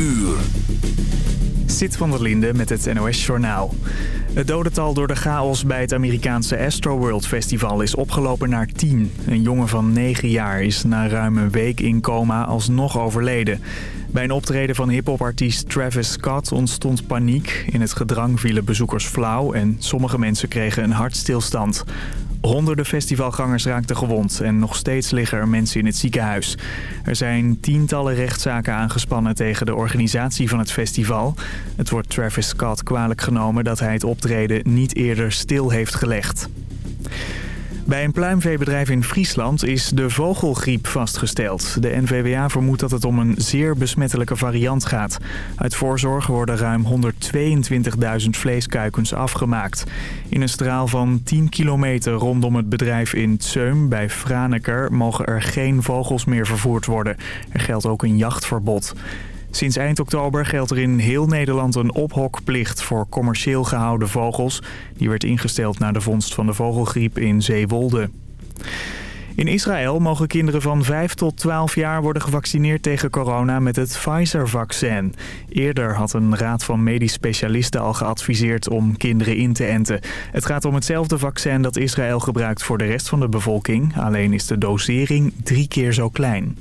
uur. Zit van der Linde met het NOS-journaal. Het dodental door de chaos bij het Amerikaanse Astroworld Festival is opgelopen naar 10. Een jongen van 9 jaar is na ruim een week in coma alsnog overleden. Bij een optreden van hiphopartiest Travis Scott ontstond paniek. In het gedrang vielen bezoekers flauw en sommige mensen kregen een hartstilstand. Honderden festivalgangers raakten gewond en nog steeds liggen er mensen in het ziekenhuis. Er zijn tientallen rechtszaken aangespannen tegen de organisatie van het festival. Het wordt Travis Scott kwalijk genomen dat hij het optreden niet eerder stil heeft gelegd. Bij een pluimveebedrijf in Friesland is de vogelgriep vastgesteld. De NVWA vermoedt dat het om een zeer besmettelijke variant gaat. Uit voorzorg worden ruim 122.000 vleeskuikens afgemaakt. In een straal van 10 kilometer rondom het bedrijf in Tseum bij Franeker... mogen er geen vogels meer vervoerd worden. Er geldt ook een jachtverbod. Sinds eind oktober geldt er in heel Nederland een ophokplicht voor commercieel gehouden vogels. Die werd ingesteld na de vondst van de vogelgriep in Zeewolde. In Israël mogen kinderen van 5 tot 12 jaar worden gevaccineerd tegen corona met het Pfizer-vaccin. Eerder had een raad van medisch specialisten al geadviseerd om kinderen in te enten. Het gaat om hetzelfde vaccin dat Israël gebruikt voor de rest van de bevolking. Alleen is de dosering drie keer zo klein.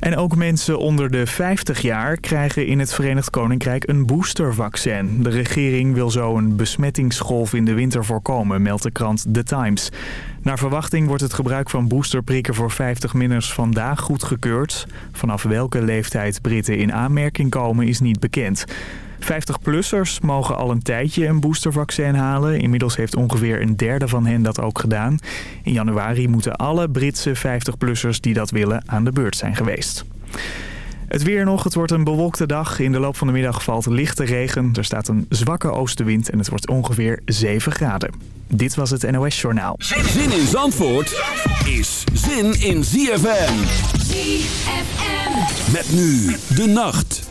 En ook mensen onder de 50 jaar krijgen in het Verenigd Koninkrijk een boostervaccin. De regering wil zo een besmettingsgolf in de winter voorkomen, meldt de krant The Times. Naar verwachting wordt het gebruik van boosterprikken voor 50-minners vandaag goedgekeurd. Vanaf welke leeftijd Britten in aanmerking komen is niet bekend. 50-plussers mogen al een tijdje een boostervaccin halen. Inmiddels heeft ongeveer een derde van hen dat ook gedaan. In januari moeten alle Britse 50-plussers die dat willen aan de beurt zijn geweest. Het weer nog, het wordt een bewolkte dag. In de loop van de middag valt lichte regen. Er staat een zwakke oostenwind en het wordt ongeveer 7 graden. Dit was het NOS Journaal. Zin in Zandvoort is zin in ZFM. ZFM. Met nu de nacht.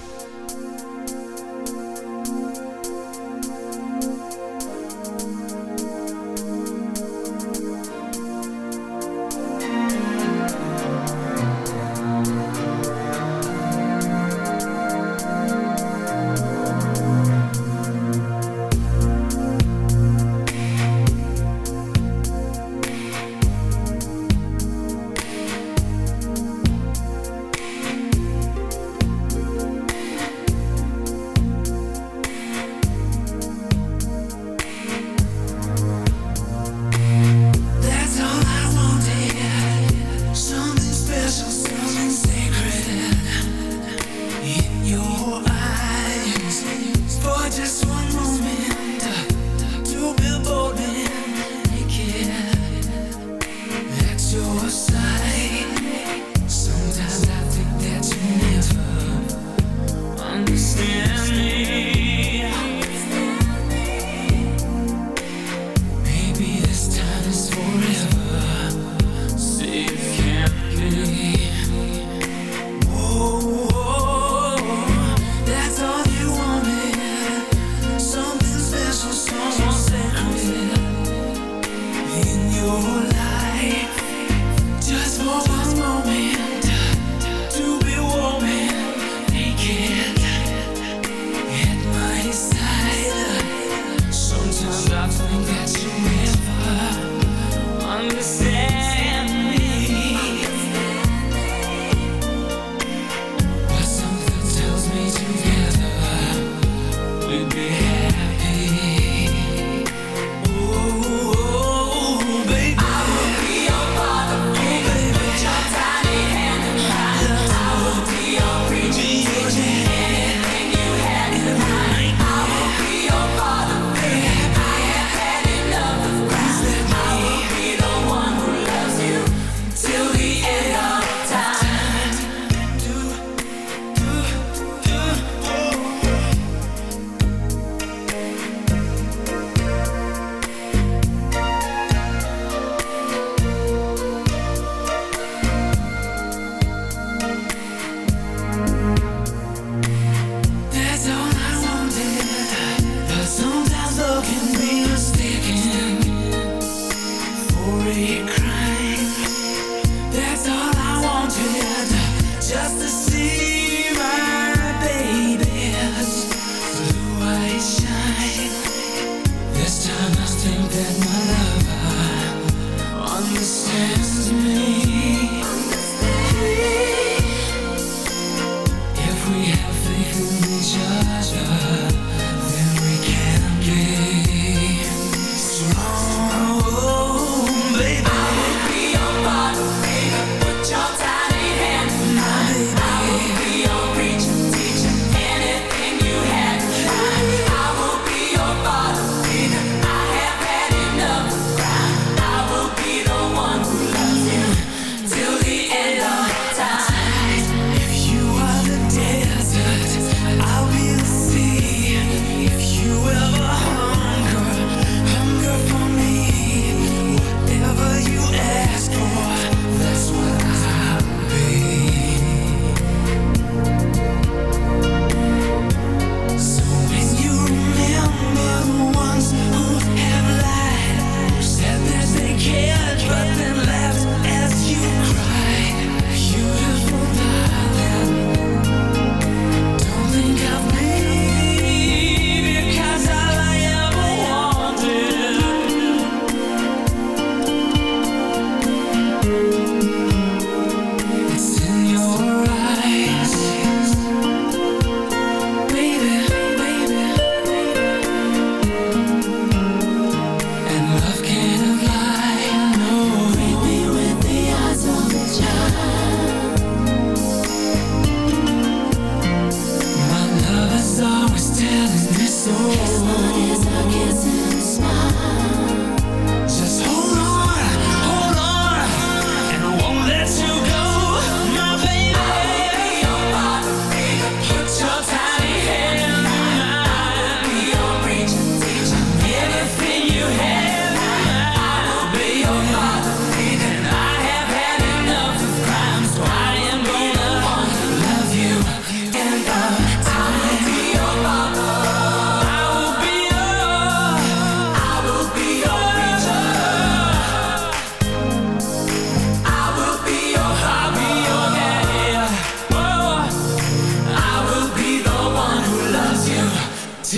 Yeah.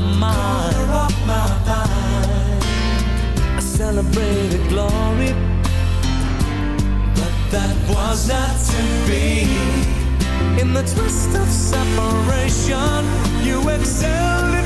my mind. My mind. I celebrated glory, but that was not to be. In the twist of separation, you excelled.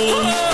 Oh.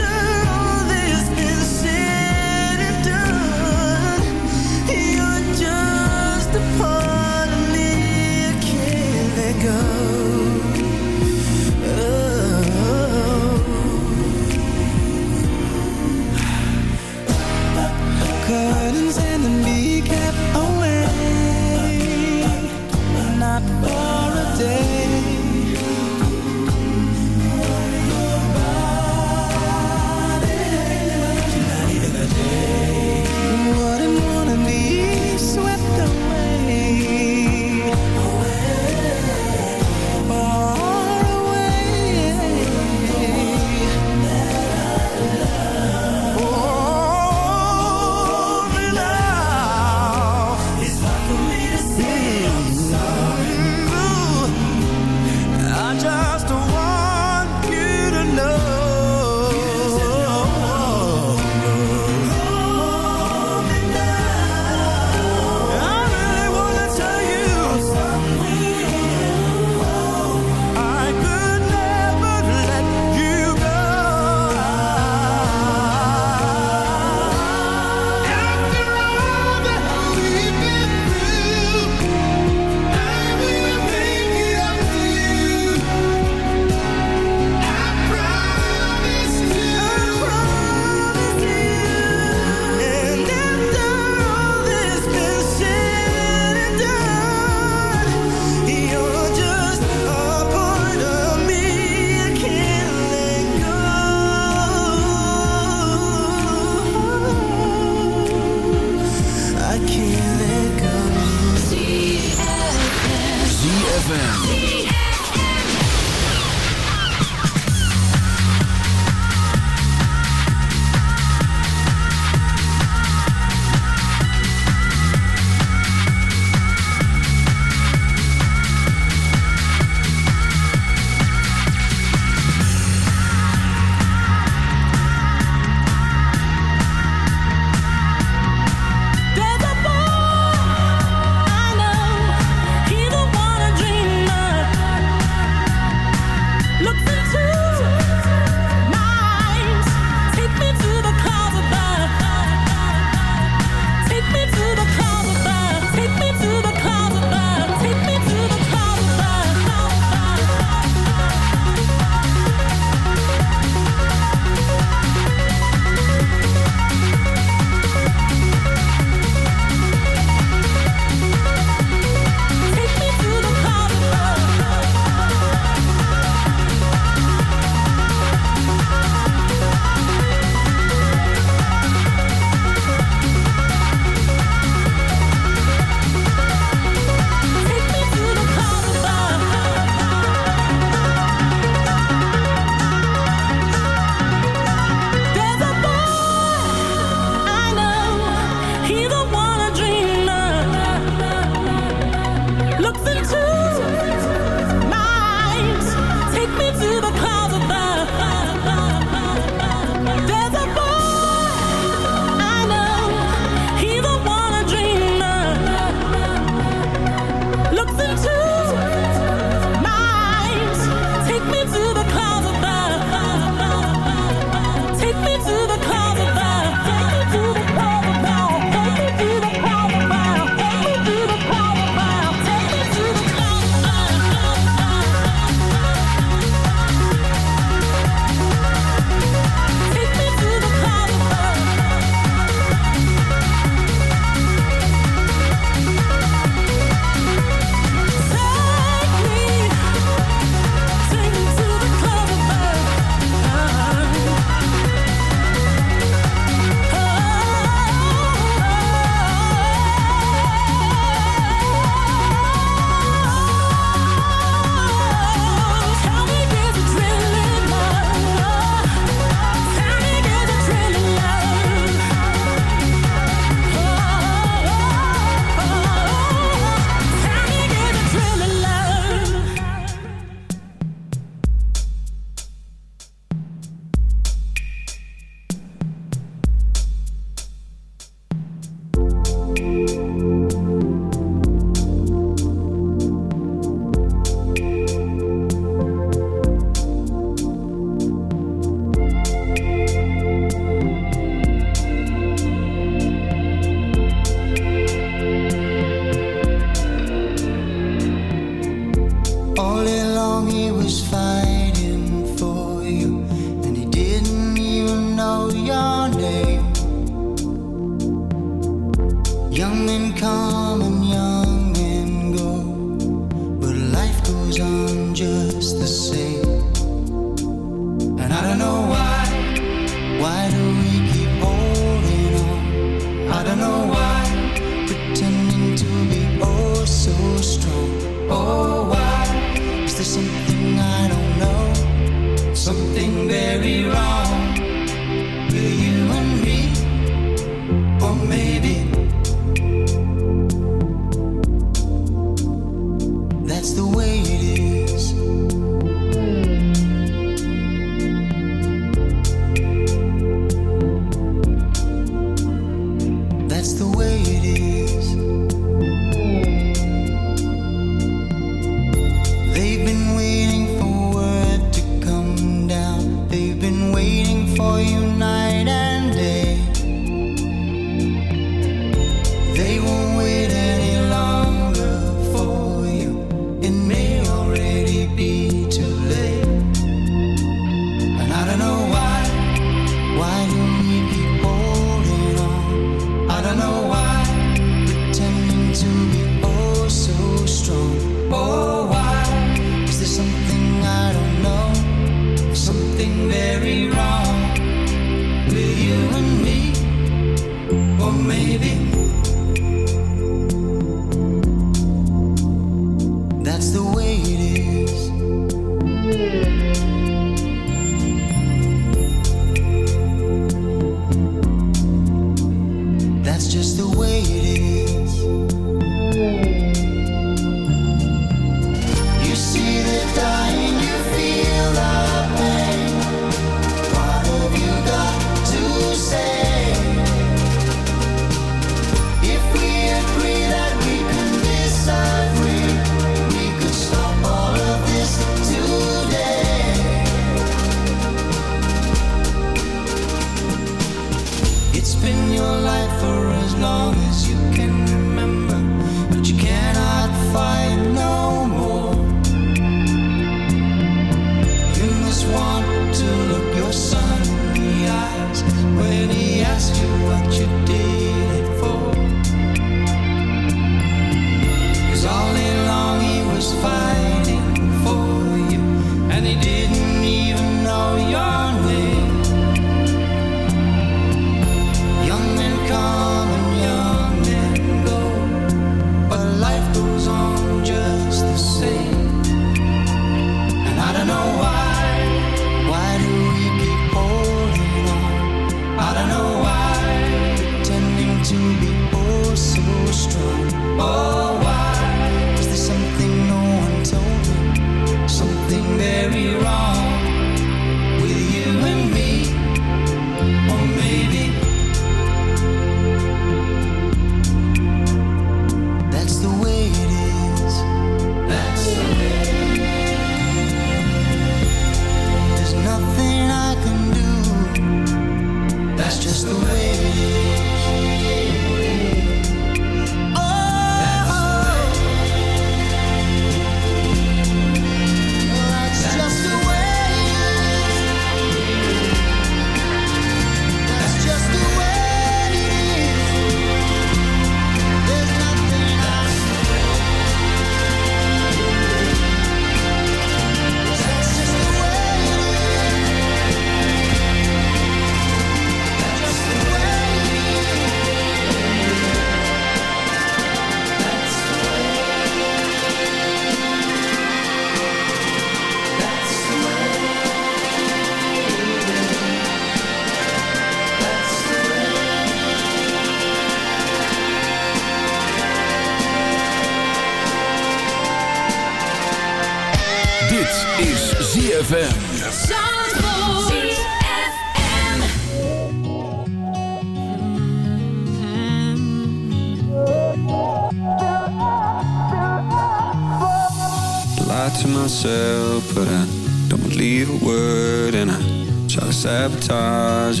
sabotage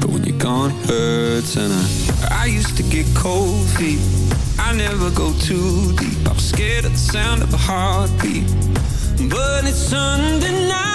But when you're gone, it hurts And I, I used to get cold feet. I never go too deep. I'm scared of the sound of a heartbeat. But it's Sunday night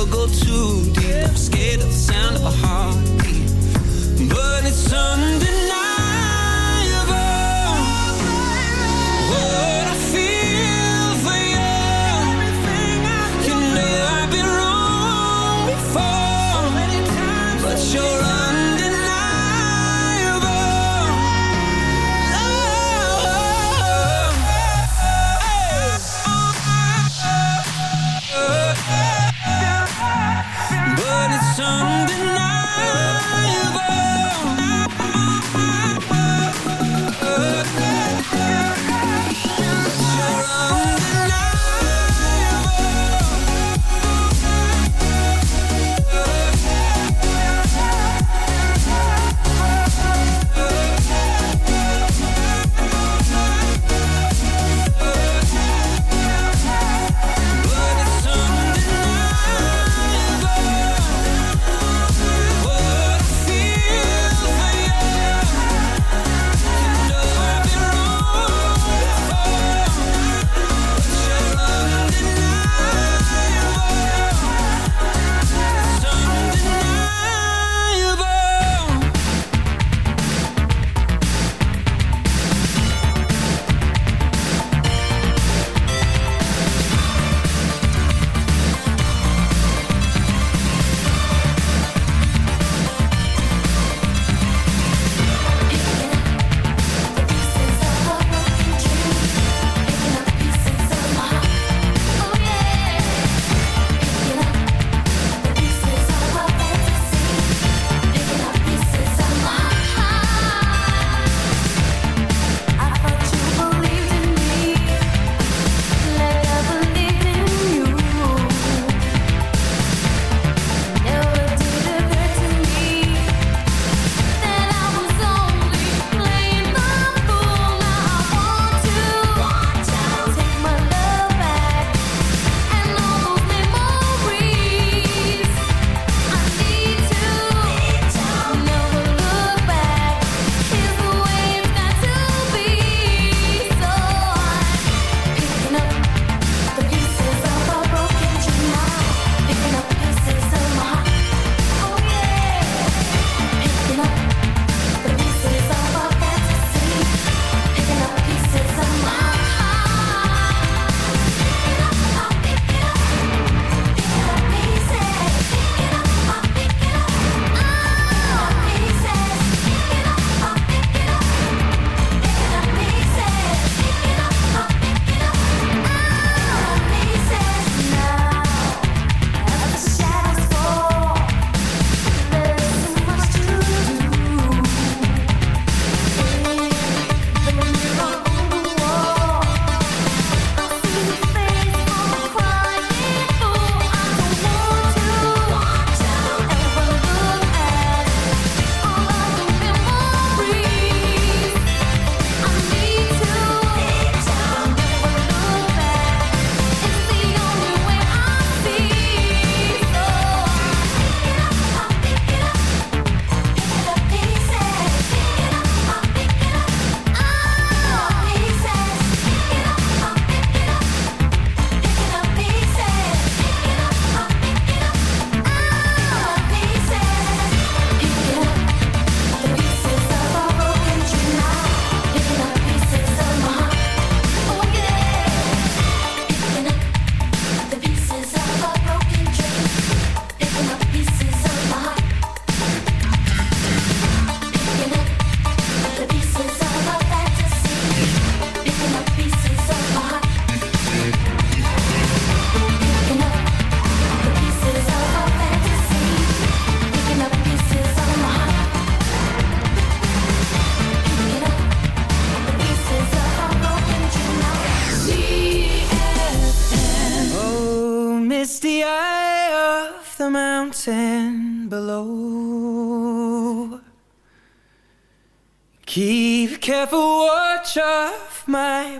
never go too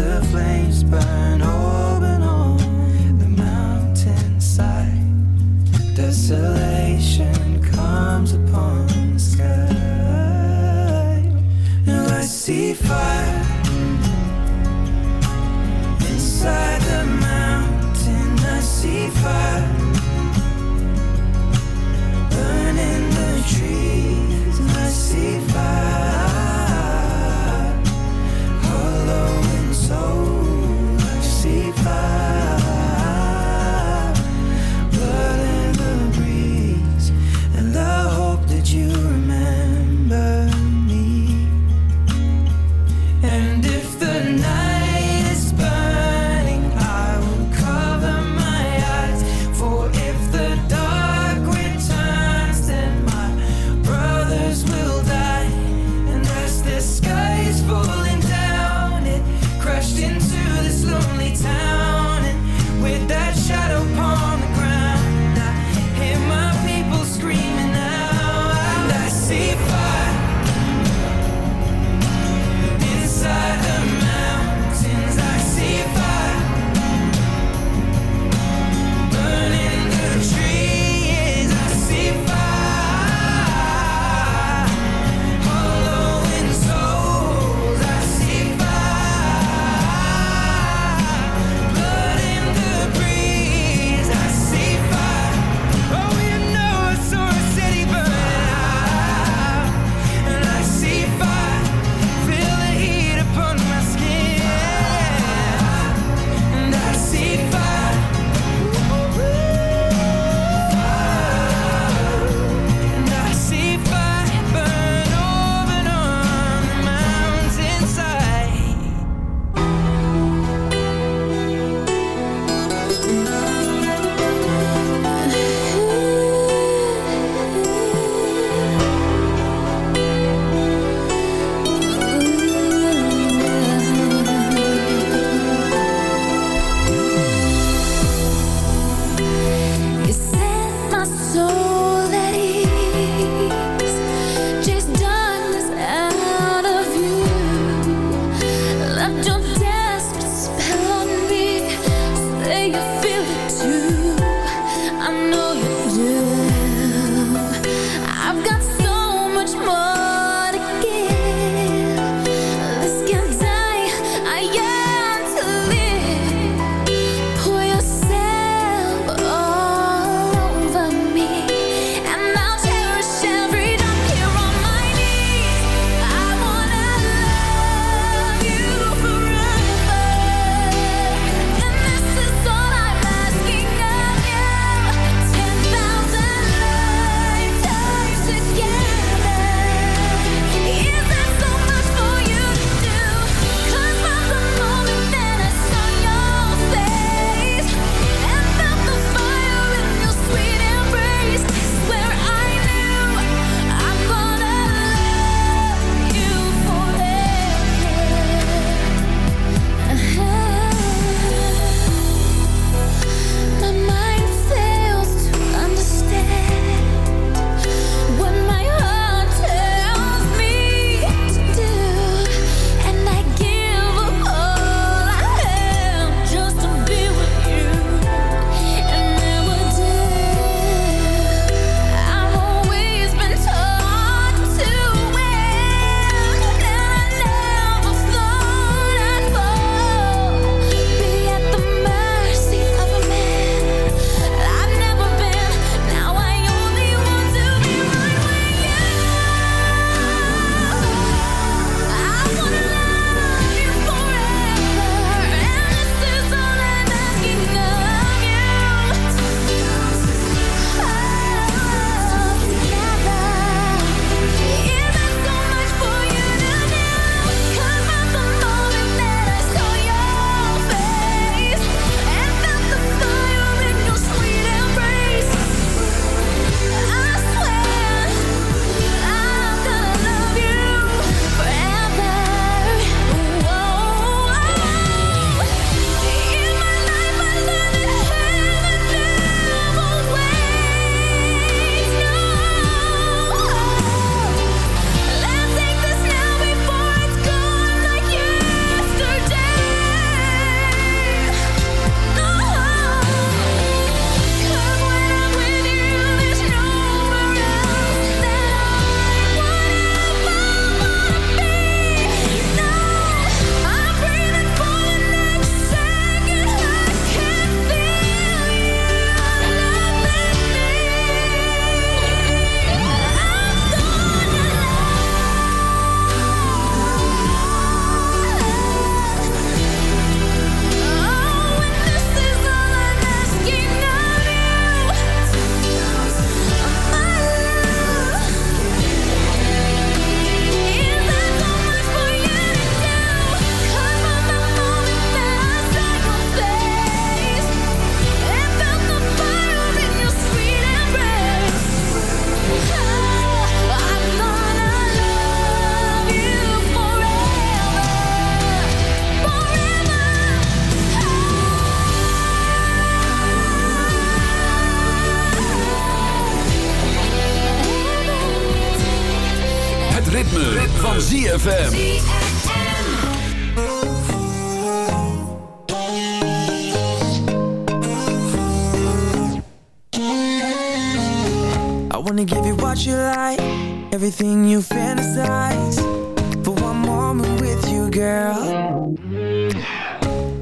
the flame. ZFM. I wanna give you what you like, everything you fantasize. For one moment with you, girl.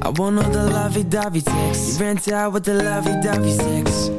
I want all the lovey-dovey sex. You rent out with the lovey-dovey sex.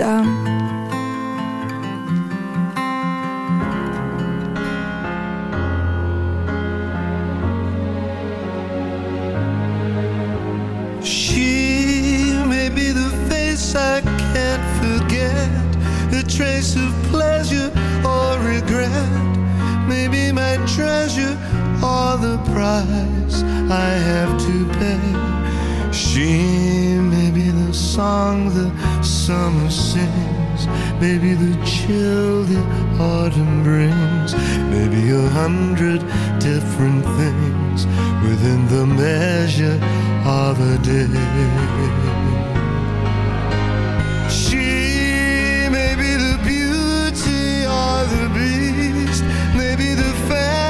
She may be the face I can't forget, a trace of pleasure or regret, maybe my treasure or the price I have to pay. She may be the song the summer sings, maybe the chill the autumn brings, maybe a hundred different things within the measure of a day. She may be the beauty or the beast, maybe the famine